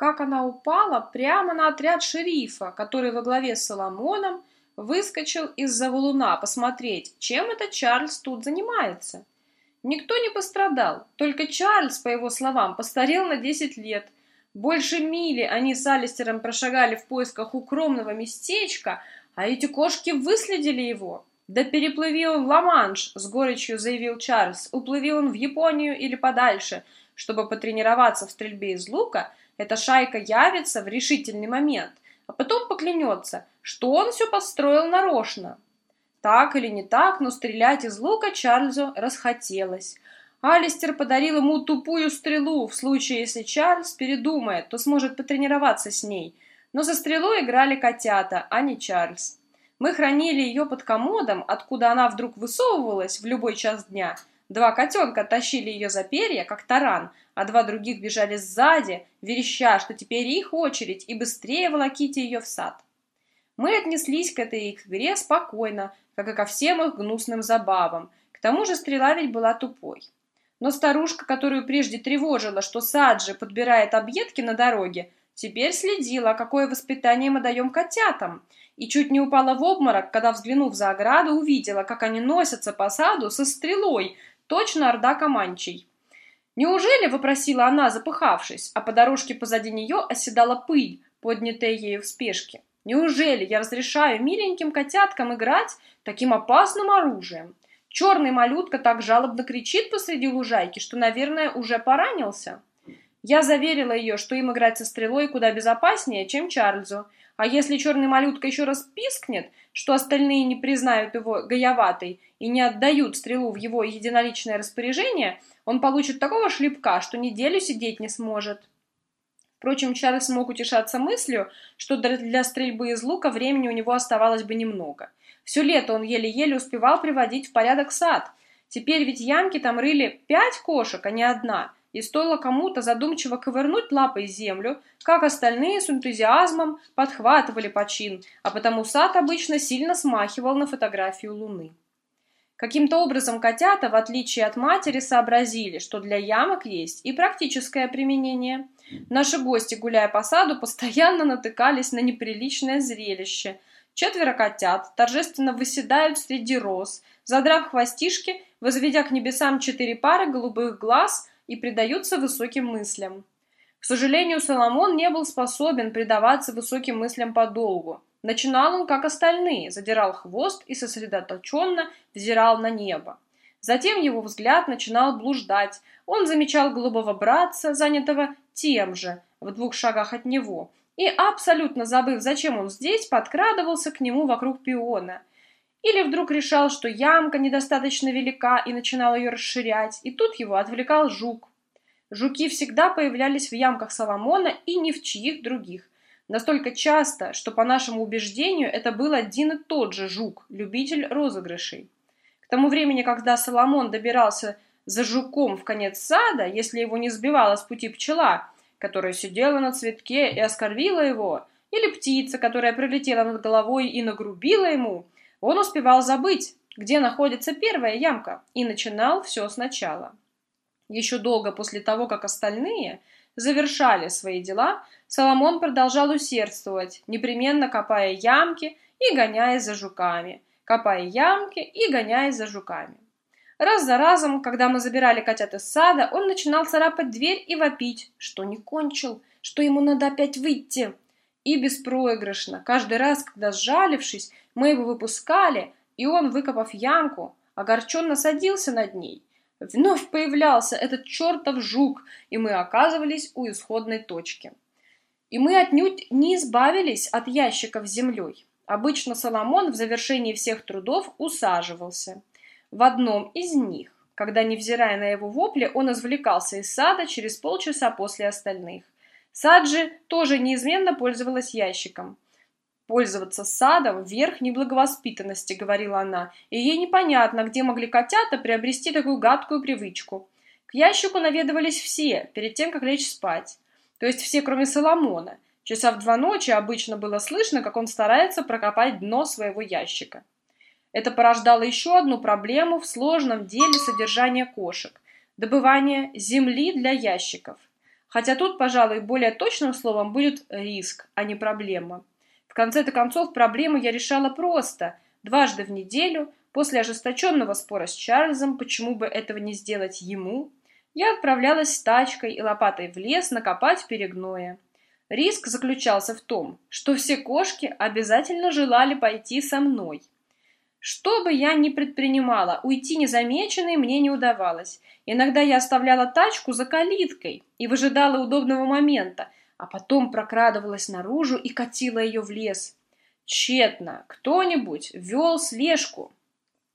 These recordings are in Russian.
как она упала прямо на отряд шерифа, который во главе с Соломоном выскочил из-за валуна посмотреть, чем этот Чарльз тут занимается. Никто не пострадал, только Чарльз, по его словам, постарел на 10 лет. Больше мили они с Алистером прошагали в поисках укромного местечка, а эти кошки выследили его. «Да переплыви он Ла-Манш», — с горечью заявил Чарльз. «Уплыви он в Японию или подальше, чтобы потренироваться в стрельбе из лука, эта шайка явится в решительный момент, а потом поклянется, что он все построил нарочно». Так или не так, но стрелять из лука Чарльзу расхотелось. Алистер подарил ему тупую стрелу, в случае, если Чарльз передумает, то сможет потренироваться с ней. Но за стрелой играли котята, а не Чарльз. Мы хранили ее под комодом, откуда она вдруг высовывалась в любой час дня. Два котенка тащили ее за перья, как таран, а два других бежали сзади, вереща, что теперь их очередь, и быстрее волоките ее в сад. Мы отнеслись к этой игре спокойно, как и ко всем их гнусным забавам. К тому же стрела ведь была тупой. Но старушка, которую прежде тревожила, что Саджи подбирает объедки на дороге, теперь следила, какое воспитание мы даем котятам – и чуть не упала в обморок, когда, взглянув за ограду, увидела, как они носятся по саду со стрелой, точно орда команчей. «Неужели?» — вопросила она, запыхавшись, а по дорожке позади нее оседала пыль, поднятая ею в спешке. «Неужели я разрешаю миленьким котяткам играть таким опасным оружием?» Черный малютка так жалобно кричит посреди лужайки, что, наверное, уже поранился. Я заверила ее, что им играть со стрелой куда безопаснее, чем Чарльзу, а если черный малютка еще раз пискнет, что остальные не признают его гаяватой и не отдают стрелу в его единоличное распоряжение, он получит такого шлепка, что неделю сидеть не сможет. Впрочем, Чарльз мог утешаться мыслью, что для стрельбы из лука времени у него оставалось бы немного. Все лето он еле-еле успевал приводить в порядок сад. Теперь ведь ямки там рыли пять кошек, а не одна – и стоило кому-то задумчиво ковырнуть лапой землю, как остальные с энтузиазмом подхватывали почин, а потому сад обычно сильно смахивал на фотографию Луны. Каким-то образом котята, в отличие от матери, сообразили, что для ямок есть и практическое применение. Наши гости, гуляя по саду, постоянно натыкались на неприличное зрелище. Четверо котят торжественно выседают среди роз, задрав хвостишки, возведя к небесам четыре пары голубых глаз и предаются высоким мыслям. К сожалению, Соломон не был способен предаваться высоким мыслям подолгу. Начинал он, как остальные, задирал хвост и сосредоточенно взирал на небо. Затем его взгляд начинал блуждать. Он замечал голубого братца, занятого тем же, в двух шагах от него, и, абсолютно забыв, зачем он здесь, подкрадывался к нему вокруг пиона. Или вдруг решал, что ямка недостаточно велика и начинал ее расширять, и тут его отвлекал жук. Жуки всегда появлялись в ямках Соломона и ни в чьих других. Настолько часто, что, по нашему убеждению, это был один и тот же жук, любитель розыгрышей. К тому времени, когда Соломон добирался за жуком в конец сада, если его не сбивала с пути пчела, которая сидела на цветке и оскорбила его, или птица, которая пролетела над головой и нагрубила ему – он успевал забыть, где находится первая ямка, и начинал все сначала. Еще долго после того, как остальные завершали свои дела, Соломон продолжал усердствовать, непременно копая ямки и гоняясь за жуками, копая ямки и гоняясь за жуками. Раз за разом, когда мы забирали котят из сада, он начинал царапать дверь и вопить, что не кончил, что ему надо опять выйти. И беспроигрышно, каждый раз, когда сжалившись, мы его выпускали, и он, выкопав ямку, огорченно садился над ней. Вновь появлялся этот чертов жук, и мы оказывались у исходной точки. И мы отнюдь не избавились от ящиков с землей. Обычно Соломон в завершении всех трудов усаживался. В одном из них, когда, невзирая на его вопли, он извлекался из сада через полчаса после остальных. Саджи тоже неизменно пользовалась ящиком – Пользоваться садом – верх неблаговоспитанности, говорила она, и ей непонятно, где могли котята приобрести такую гадкую привычку. К ящику наведывались все, перед тем, как лечь спать. То есть все, кроме Соломона. Часа в два ночи обычно было слышно, как он старается прокопать дно своего ящика. Это порождало еще одну проблему в сложном деле содержания кошек – добывание земли для ящиков. Хотя тут, пожалуй, более точным словом будет риск, а не проблема. В конце-то концов, проблему я решала просто. Дважды в неделю, после ожесточенного спора с Чарльзом, почему бы этого не сделать ему, я отправлялась с тачкой и лопатой в лес накопать перегноя. Риск заключался в том, что все кошки обязательно желали пойти со мной. Что бы я ни предпринимала, уйти незамеченной мне не удавалось. Иногда я оставляла тачку за калиткой и выжидала удобного момента, а потом прокрадывалась наружу и катила ее в лес. Тщетно кто-нибудь вел слежку.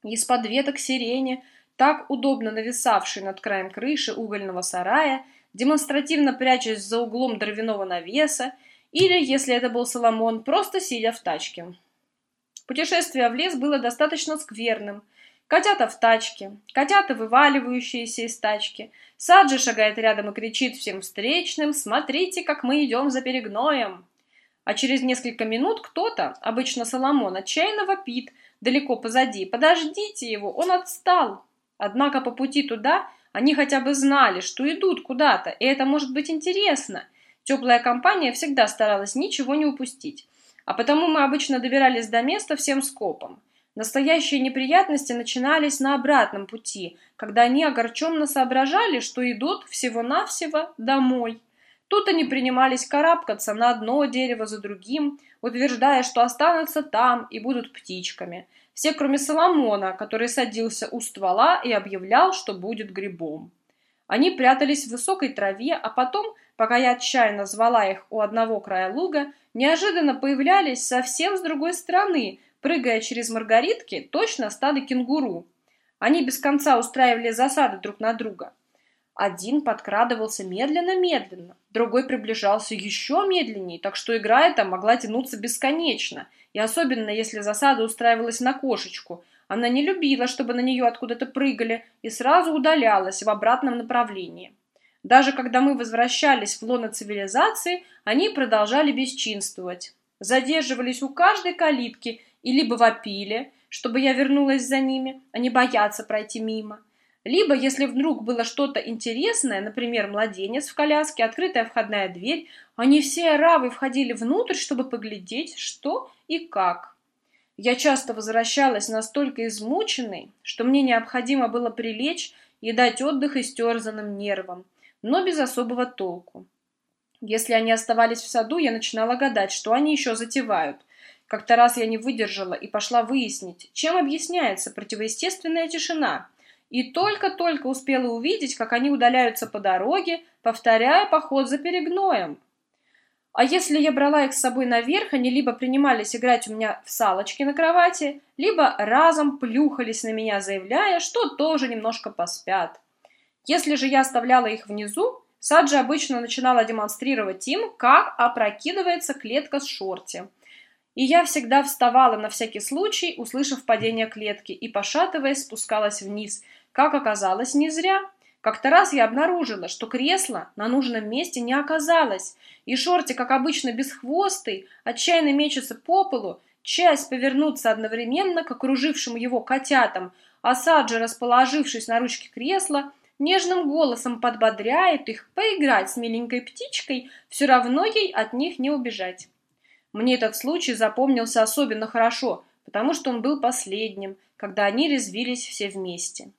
Из-под веток сирени, так удобно нависавшей над краем крыши угольного сарая, демонстративно прячась за углом дровяного навеса, или, если это был Соломон, просто сидя в тачке. Путешествие в лес было достаточно скверным. Котята в тачке, котята, вываливающиеся из тачки. Саджи шагает рядом и кричит всем встречным «Смотрите, как мы идем за перегноем!» А через несколько минут кто-то, обычно Соломон, отчаянно вопит, далеко позади. «Подождите его, он отстал!» Однако по пути туда они хотя бы знали, что идут куда-то, и это может быть интересно. Теплая компания всегда старалась ничего не упустить а потому мы обычно добирались до места всем скопом. Настоящие неприятности начинались на обратном пути, когда они огорченно соображали, что идут всего-навсего домой. Тут они принимались карабкаться на одно дерево за другим, утверждая, что останутся там и будут птичками. Все, кроме Соломона, который садился у ствола и объявлял, что будет грибом. Они прятались в высокой траве, а потом, пока я отчаянно звала их у одного края луга, неожиданно появлялись совсем с другой стороны, прыгая через маргаритки, точно стадо кенгуру. Они без конца устраивали засады друг на друга. Один подкрадывался медленно-медленно, другой приближался еще медленнее, так что игра эта могла тянуться бесконечно, и особенно если засада устраивалась на кошечку. Она не любила, чтобы на нее откуда-то прыгали, и сразу удалялась в обратном направлении. Даже когда мы возвращались в лоно цивилизации, они продолжали бесчинствовать. Задерживались у каждой калитки и либо вопили, чтобы я вернулась за ними, а не бояться пройти мимо. Либо, если вдруг было что-то интересное, например, младенец в коляске, открытая входная дверь, они все оравы входили внутрь, чтобы поглядеть, что и как. Я часто возвращалась настолько измученной, что мне необходимо было прилечь и дать отдых истерзанным нервам но без особого толку. Если они оставались в саду, я начинала гадать, что они еще затевают. Как-то раз я не выдержала и пошла выяснить, чем объясняется противоестественная тишина. И только-только успела увидеть, как они удаляются по дороге, повторяя поход за перегноем. А если я брала их с собой наверх, они либо принимались играть у меня в салочки на кровати, либо разом плюхались на меня, заявляя, что тоже немножко поспят. Если же я оставляла их внизу, Саджи обычно начинала демонстрировать им, как опрокидывается клетка с шорти. И я всегда вставала на всякий случай, услышав падение клетки, и, пошатываясь, спускалась вниз. Как оказалось, не зря. Как-то раз я обнаружила, что кресло на нужном месте не оказалось, и Шорти, как обычно бесхвостый, отчаянно мечется по полу, часть повернуться одновременно к окружившим его котятам, а Саджи, расположившись на ручке кресла, нежным голосом подбодряет их поиграть с миленькой птичкой, все равно ей от них не убежать. Мне этот случай запомнился особенно хорошо, потому что он был последним, когда они резвились все вместе.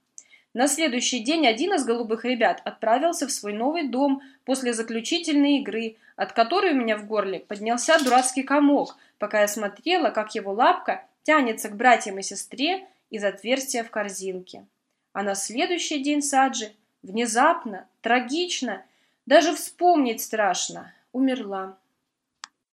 На следующий день один из голубых ребят отправился в свой новый дом после заключительной игры, от которой у меня в горле поднялся дурацкий комок, пока я смотрела, как его лапка тянется к братьям и сестре из отверстия в корзинке. А на следующий день Саджи, внезапно, трагично, даже вспомнить страшно, умерла.